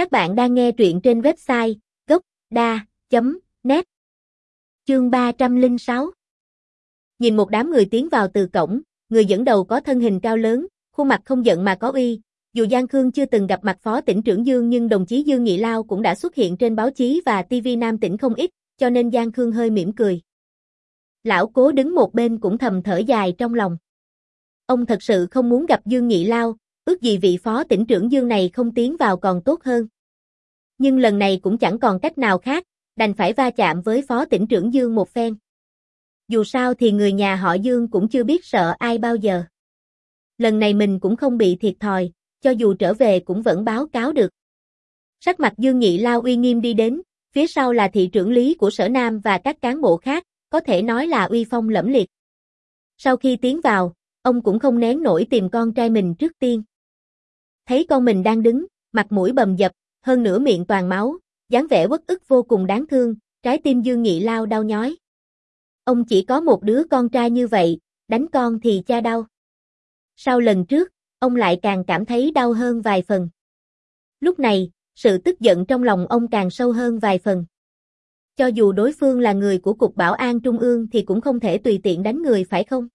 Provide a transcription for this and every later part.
Các bạn đang nghe truyện trên website gốc.da.net Chương 306 Nhìn một đám người tiến vào từ cổng, người dẫn đầu có thân hình cao lớn, khuôn mặt không giận mà có uy. Dù Giang Khương chưa từng gặp mặt phó tỉnh trưởng Dương nhưng đồng chí Dương Nghị Lao cũng đã xuất hiện trên báo chí và TV Nam tỉnh không ít, cho nên Giang Khương hơi mỉm cười. Lão cố đứng một bên cũng thầm thở dài trong lòng. Ông thật sự không muốn gặp Dương Nghị Lao, ước gì vị phó tỉnh trưởng Dương này không tiến vào còn tốt hơn. Nhưng lần này cũng chẳng còn cách nào khác, đành phải va chạm với phó tỉnh trưởng Dương một phen. Dù sao thì người nhà họ Dương cũng chưa biết sợ ai bao giờ. Lần này mình cũng không bị thiệt thòi, cho dù trở về cũng vẫn báo cáo được. Sắc mặt Dương nhị Lao uy nghiêm đi đến, phía sau là thị trưởng lý của sở Nam và các cán bộ khác, có thể nói là uy phong lẫm liệt. Sau khi tiến vào, ông cũng không nén nổi tìm con trai mình trước tiên. Thấy con mình đang đứng, mặt mũi bầm dập, hơn nửa miệng toàn máu, dáng vẻ uất ức vô cùng đáng thương, trái tim Dương Nghị Lao đau nhói. Ông chỉ có một đứa con trai như vậy, đánh con thì cha đau. Sau lần trước, ông lại càng cảm thấy đau hơn vài phần. Lúc này, sự tức giận trong lòng ông càng sâu hơn vài phần. Cho dù đối phương là người của Cục Bảo an Trung ương thì cũng không thể tùy tiện đánh người phải không?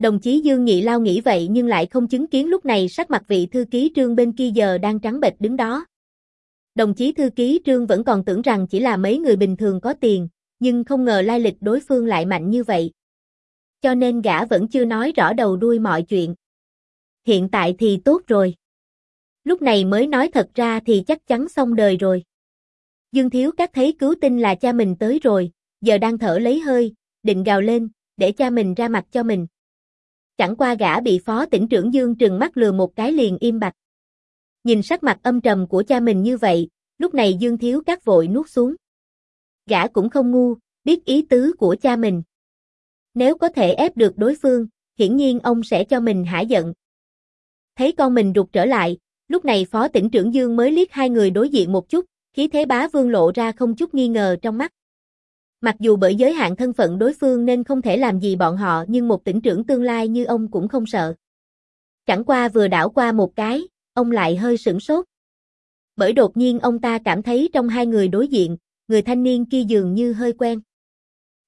Đồng chí Dương Nghị Lao nghĩ vậy nhưng lại không chứng kiến lúc này sắc mặt vị thư ký trương bên kia giờ đang trắng bệch đứng đó. Đồng chí thư ký trương vẫn còn tưởng rằng chỉ là mấy người bình thường có tiền, nhưng không ngờ lai lịch đối phương lại mạnh như vậy. Cho nên gã vẫn chưa nói rõ đầu đuôi mọi chuyện. Hiện tại thì tốt rồi. Lúc này mới nói thật ra thì chắc chắn xong đời rồi. Dương Thiếu Các thấy cứu tinh là cha mình tới rồi, giờ đang thở lấy hơi, định gào lên, để cha mình ra mặt cho mình. Chẳng qua gã bị phó tỉnh trưởng Dương trừng mắt lừa một cái liền im bặt. Nhìn sắc mặt âm trầm của cha mình như vậy, lúc này Dương Thiếu Các vội nuốt xuống. Gã cũng không ngu, biết ý tứ của cha mình. Nếu có thể ép được đối phương, hiển nhiên ông sẽ cho mình hả giận. Thấy con mình rụt trở lại, lúc này phó tỉnh trưởng Dương mới liếc hai người đối diện một chút, khí thế bá vương lộ ra không chút nghi ngờ trong mắt. Mặc dù bởi giới hạn thân phận đối phương nên không thể làm gì bọn họ nhưng một tỉnh trưởng tương lai như ông cũng không sợ. Chẳng qua vừa đảo qua một cái, ông lại hơi sửng sốt. Bởi đột nhiên ông ta cảm thấy trong hai người đối diện, người thanh niên kia dường như hơi quen.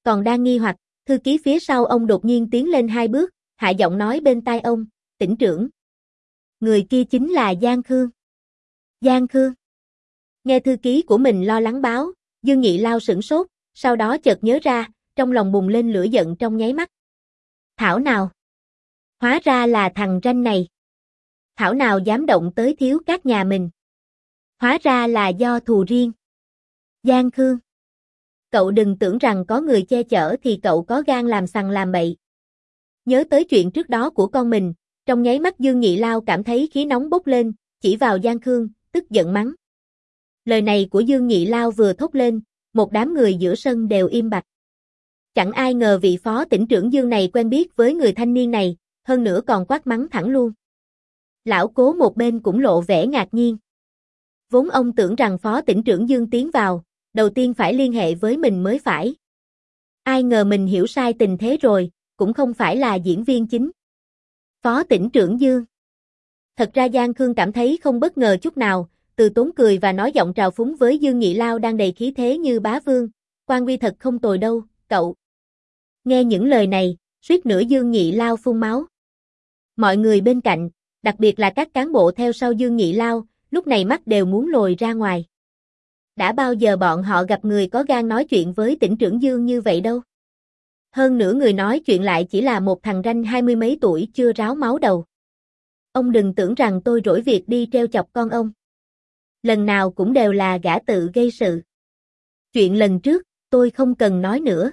Còn đang nghi hoặc, thư ký phía sau ông đột nhiên tiến lên hai bước, hạ giọng nói bên tai ông, tỉnh trưởng. Người kia chính là Giang Khương. Giang Khương. Nghe thư ký của mình lo lắng báo, Dương Nghị lao sửng sốt, sau đó chợt nhớ ra, trong lòng bùng lên lửa giận trong nháy mắt. Thảo nào? Hóa ra là thằng ranh này. Thảo nào dám động tới thiếu các nhà mình. Hóa ra là do thù riêng. Giang Khương. Cậu đừng tưởng rằng có người che chở thì cậu có gan làm sằng làm bậy. Nhớ tới chuyện trước đó của con mình, trong nháy mắt Dương Nghị Lao cảm thấy khí nóng bốc lên, chỉ vào Giang Khương, tức giận mắng. Lời này của Dương Nghị Lao vừa thốt lên, một đám người giữa sân đều im bặt. Chẳng ai ngờ vị phó tỉnh trưởng Dương này quen biết với người thanh niên này, hơn nữa còn quát mắng thẳng luôn. Lão cố một bên cũng lộ vẻ ngạc nhiên. Vốn ông tưởng rằng phó tỉnh trưởng Dương tiến vào, đầu tiên phải liên hệ với mình mới phải. Ai ngờ mình hiểu sai tình thế rồi, cũng không phải là diễn viên chính. Phó tỉnh trưởng Dương Thật ra Giang Khương cảm thấy không bất ngờ chút nào, từ tốn cười và nói giọng trào phúng với Dương Nghị Lao đang đầy khí thế như bá vương, quan uy thật không tồi đâu, cậu. Nghe những lời này, suýt nữa Dương Nghị Lao phun máu. Mọi người bên cạnh, đặc biệt là các cán bộ theo sau Dương Nghị Lao, lúc này mắt đều muốn lồi ra ngoài. Đã bao giờ bọn họ gặp người có gan nói chuyện với tỉnh trưởng Dương như vậy đâu. Hơn nữa người nói chuyện lại chỉ là một thằng ranh hai mươi mấy tuổi chưa ráo máu đầu. Ông đừng tưởng rằng tôi rỗi việc đi treo chọc con ông lần nào cũng đều là gã tự gây sự. Chuyện lần trước, tôi không cần nói nữa.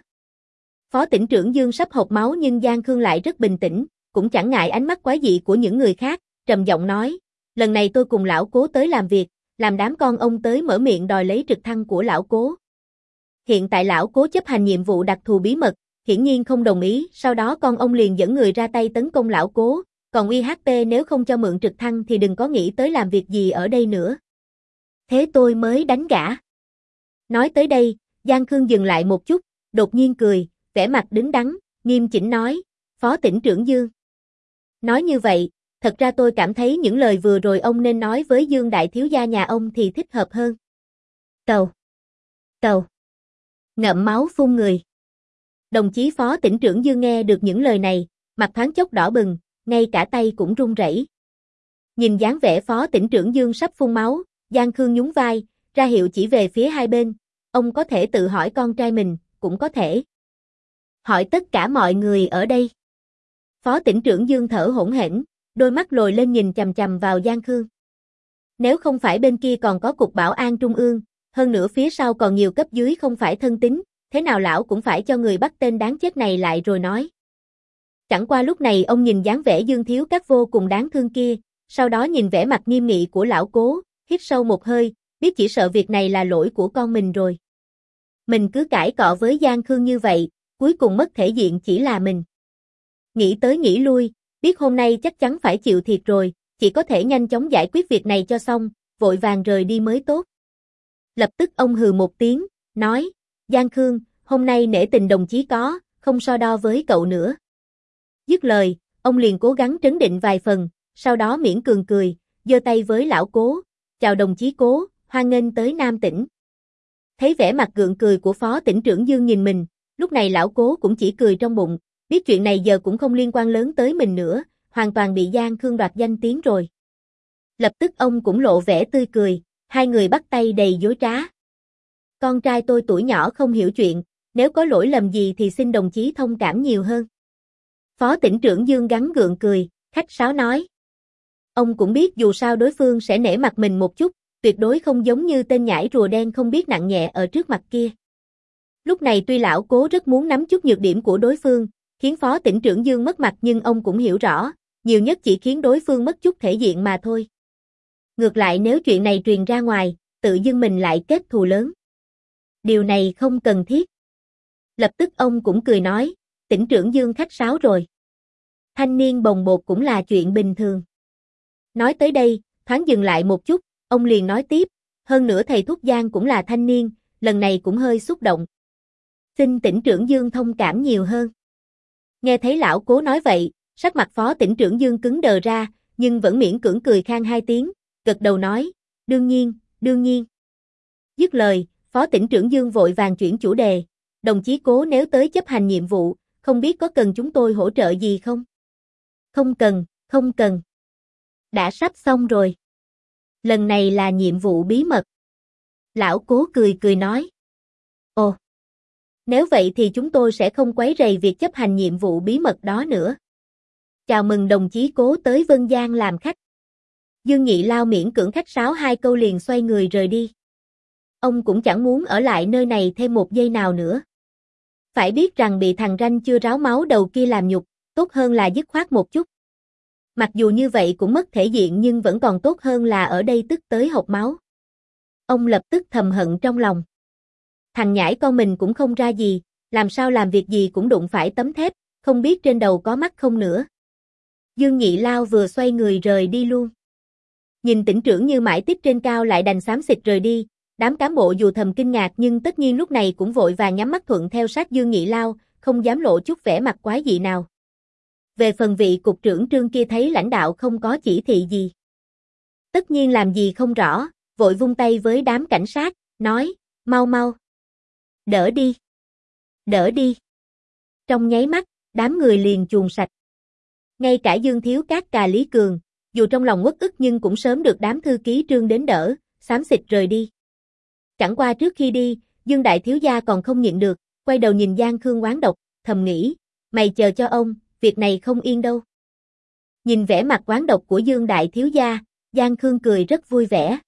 Phó tỉnh trưởng Dương sắp hộc máu nhưng Giang Khương lại rất bình tĩnh, cũng chẳng ngại ánh mắt quái dị của những người khác, trầm giọng nói, lần này tôi cùng lão cố tới làm việc, làm đám con ông tới mở miệng đòi lấy trực thăng của lão cố. Hiện tại lão cố chấp hành nhiệm vụ đặc thù bí mật, hiển nhiên không đồng ý, sau đó con ông liền dẫn người ra tay tấn công lão cố, còn IHP nếu không cho mượn trực thăng thì đừng có nghĩ tới làm việc gì ở đây nữa thế tôi mới đánh gã. Nói tới đây, Giang Khương dừng lại một chút, đột nhiên cười, vẻ mặt đứng đắn, nghiêm chỉnh nói, Phó tỉnh trưởng Dương. Nói như vậy, thật ra tôi cảm thấy những lời vừa rồi ông nên nói với Dương Đại Thiếu Gia nhà ông thì thích hợp hơn. Tàu. Tàu. Ngậm máu phun người. Đồng chí phó tỉnh trưởng Dương nghe được những lời này, mặt thoáng chốc đỏ bừng, ngay cả tay cũng run rẩy. Nhìn dáng vẻ phó tỉnh trưởng Dương sắp phun máu, Giang Khương nhún vai, ra hiệu chỉ về phía hai bên, ông có thể tự hỏi con trai mình, cũng có thể hỏi tất cả mọi người ở đây. Phó tỉnh trưởng Dương thở hỗn hển, đôi mắt lồi lên nhìn chầm chầm vào Giang Khương. Nếu không phải bên kia còn có cục bảo an trung ương, hơn nữa phía sau còn nhiều cấp dưới không phải thân tín, thế nào lão cũng phải cho người bắt tên đáng chết này lại rồi nói. Chẳng qua lúc này ông nhìn dáng vẻ Dương Thiếu Các vô cùng đáng thương kia, sau đó nhìn vẻ mặt nghiêm nghị của lão cố, hít sâu một hơi, biết chỉ sợ việc này là lỗi của con mình rồi. Mình cứ cãi cọ với Giang Khương như vậy, cuối cùng mất thể diện chỉ là mình. Nghĩ tới nghĩ lui, biết hôm nay chắc chắn phải chịu thiệt rồi, chỉ có thể nhanh chóng giải quyết việc này cho xong, vội vàng rời đi mới tốt. Lập tức ông hừ một tiếng, nói, Giang Khương, hôm nay nể tình đồng chí có, không so đo với cậu nữa. Dứt lời, ông liền cố gắng trấn định vài phần, sau đó miễn cường cười, giơ tay với lão cố, chào đồng chí cố, hoan nghênh tới Nam tỉnh. Thấy vẻ mặt gượng cười của phó tỉnh trưởng Dương nhìn mình, lúc này lão cố cũng chỉ cười trong bụng, biết chuyện này giờ cũng không liên quan lớn tới mình nữa, hoàn toàn bị Giang Khương đoạt danh tiếng rồi. Lập tức ông cũng lộ vẻ tươi cười, hai người bắt tay đầy dối trá. Con trai tôi tuổi nhỏ không hiểu chuyện, nếu có lỗi lầm gì thì xin đồng chí thông cảm nhiều hơn. Phó tỉnh trưởng Dương gắn gượng cười, khách sáo nói. Ông cũng biết dù sao đối phương sẽ nể mặt mình một chút, tuyệt đối không giống như tên nhãi rùa đen không biết nặng nhẹ ở trước mặt kia. Lúc này tuy lão cố rất muốn nắm chút nhược điểm của đối phương, khiến phó tỉnh trưởng Dương mất mặt nhưng ông cũng hiểu rõ, nhiều nhất chỉ khiến đối phương mất chút thể diện mà thôi. Ngược lại nếu chuyện này truyền ra ngoài, tự dưng mình lại kết thù lớn. Điều này không cần thiết. Lập tức ông cũng cười nói, tỉnh trưởng Dương khách sáo rồi. Thanh niên bồng bột cũng là chuyện bình thường. Nói tới đây, thoáng dừng lại một chút, ông liền nói tiếp, hơn nữa thầy thuốc Giang cũng là thanh niên, lần này cũng hơi xúc động. Xin tỉnh trưởng Dương thông cảm nhiều hơn. Nghe thấy lão cố nói vậy, sắc mặt phó tỉnh trưởng Dương cứng đờ ra, nhưng vẫn miễn cưỡng cười khang hai tiếng, gật đầu nói, đương nhiên, đương nhiên. Dứt lời, phó tỉnh trưởng Dương vội vàng chuyển chủ đề, đồng chí cố nếu tới chấp hành nhiệm vụ, không biết có cần chúng tôi hỗ trợ gì không? Không cần, không cần. Đã sắp xong rồi. Lần này là nhiệm vụ bí mật. Lão cố cười cười nói. Ồ, nếu vậy thì chúng tôi sẽ không quấy rầy việc chấp hành nhiệm vụ bí mật đó nữa. Chào mừng đồng chí cố tới Vân Giang làm khách. Dương Nhị Lao miễn cưỡng khách sáo hai câu liền xoay người rời đi. Ông cũng chẳng muốn ở lại nơi này thêm một giây nào nữa. Phải biết rằng bị thằng ranh chưa ráo máu đầu kia làm nhục, tốt hơn là dứt khoát một chút. Mặc dù như vậy cũng mất thể diện nhưng vẫn còn tốt hơn là ở đây tức tới hộc máu. Ông lập tức thầm hận trong lòng. Thằng nhãi con mình cũng không ra gì, làm sao làm việc gì cũng đụng phải tấm thép, không biết trên đầu có mắt không nữa. Dương Nhị Lao vừa xoay người rời đi luôn. Nhìn tỉnh trưởng như mãi tiếp trên cao lại đành xám xịt rời đi, đám cán bộ dù thầm kinh ngạc nhưng tất nhiên lúc này cũng vội vàng nhắm mắt thuận theo sát Dương Nhị Lao, không dám lộ chút vẻ mặt quái dị nào. Về phần vị cục trưởng trương kia thấy lãnh đạo không có chỉ thị gì. Tất nhiên làm gì không rõ, vội vung tay với đám cảnh sát, nói, mau mau. Đỡ đi. Đỡ đi. Trong nháy mắt, đám người liền chuồn sạch. Ngay cả Dương Thiếu Cát Cà Lý Cường, dù trong lòng uất ức nhưng cũng sớm được đám thư ký trương đến đỡ, xám xịt rời đi. Chẳng qua trước khi đi, Dương Đại Thiếu Gia còn không nhịn được, quay đầu nhìn Giang Khương quán độc, thầm nghĩ, mày chờ cho ông, việc này không yên đâu. Nhìn vẻ mặt quán độc của Dương Đại Thiếu Gia, Giang Khương cười rất vui vẻ.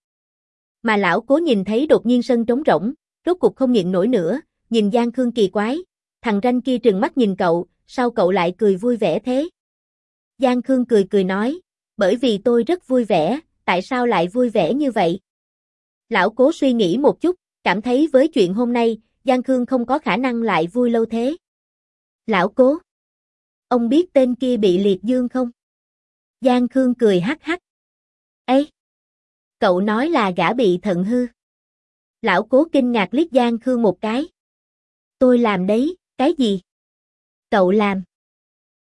Mà lão cố nhìn thấy đột nhiên sân trống rỗng, rốt cục không nhịn nổi nữa, nhìn Giang Khương kỳ quái, thằng ranh kia trừng mắt nhìn cậu, sao cậu lại cười vui vẻ thế? Giang Khương cười cười nói, bởi vì tôi rất vui vẻ, tại sao lại vui vẻ như vậy? Lão cố suy nghĩ một chút, cảm thấy với chuyện hôm nay, Giang Khương không có khả năng lại vui lâu thế. Lão cố. Ông biết tên kia bị liệt dương không? Giang Khương cười hắc hắc. Ấy! Cậu nói là gã bị thận hư. Lão cố kinh ngạc liếc Giang Khương một cái. Tôi làm đấy, cái gì? Cậu làm.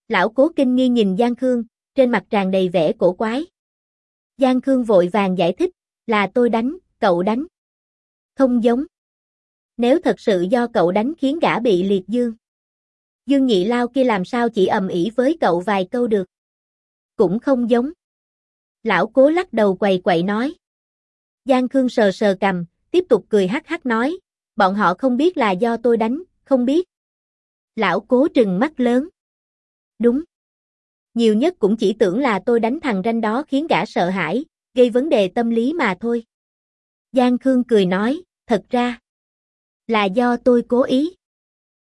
Lão cố kinh nghi nhìn Giang Khương, trên mặt tràn đầy vẻ cổ quái. Giang Khương vội vàng giải thích, là tôi đánh, cậu đánh. Không giống. Nếu thật sự do cậu đánh khiến gã bị liệt dương. Dương nhị lao kia làm sao chỉ ầm ĩ với cậu vài câu được. Cũng không giống. Lão cố lắc đầu quầy quậy nói. Giang Khương sờ sờ cầm, tiếp tục cười hắc hắc nói, bọn họ không biết là do tôi đánh, không biết. Lão cố trừng mắt lớn. Đúng. Nhiều nhất cũng chỉ tưởng là tôi đánh thằng ranh đó khiến gã sợ hãi, gây vấn đề tâm lý mà thôi. Giang Khương cười nói, thật ra, là do tôi cố ý.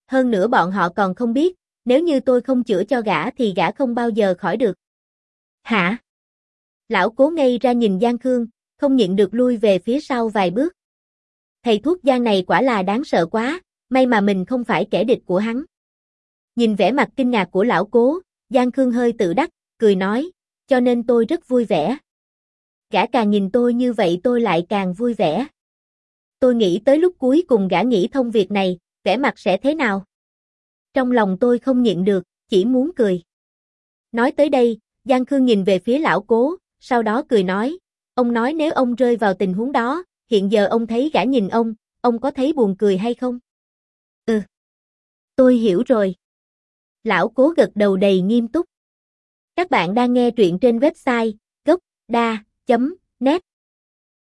Hơn nữa bọn họ còn không biết, nếu như tôi không chữa cho gã thì gã không bao giờ khỏi được. Hả? Lão cố ngây ra nhìn Giang Khương, không nhịn được lui về phía sau vài bước. Thầy thuốc Giang này quả là đáng sợ quá, may mà mình không phải kẻ địch của hắn. Nhìn vẻ mặt kinh ngạc của lão cố, Giang Khương hơi tự đắc, cười nói, cho nên tôi rất vui vẻ. Gã càng nhìn tôi như vậy tôi lại càng vui vẻ. Tôi nghĩ tới lúc cuối cùng gã nghĩ thông việc này, vẻ mặt sẽ thế nào? Trong lòng tôi không nhịn được, chỉ muốn cười. Nói tới đây, Giang Khương nhìn về phía lão cố, sau đó cười nói, ông nói nếu ông rơi vào tình huống đó, hiện giờ ông thấy gã nhìn ông, ông có thấy buồn cười hay không? Ừ. Tôi hiểu rồi. Lão cố gật đầu đầy nghiêm túc. Các bạn đang nghe truyện trên website gocda.net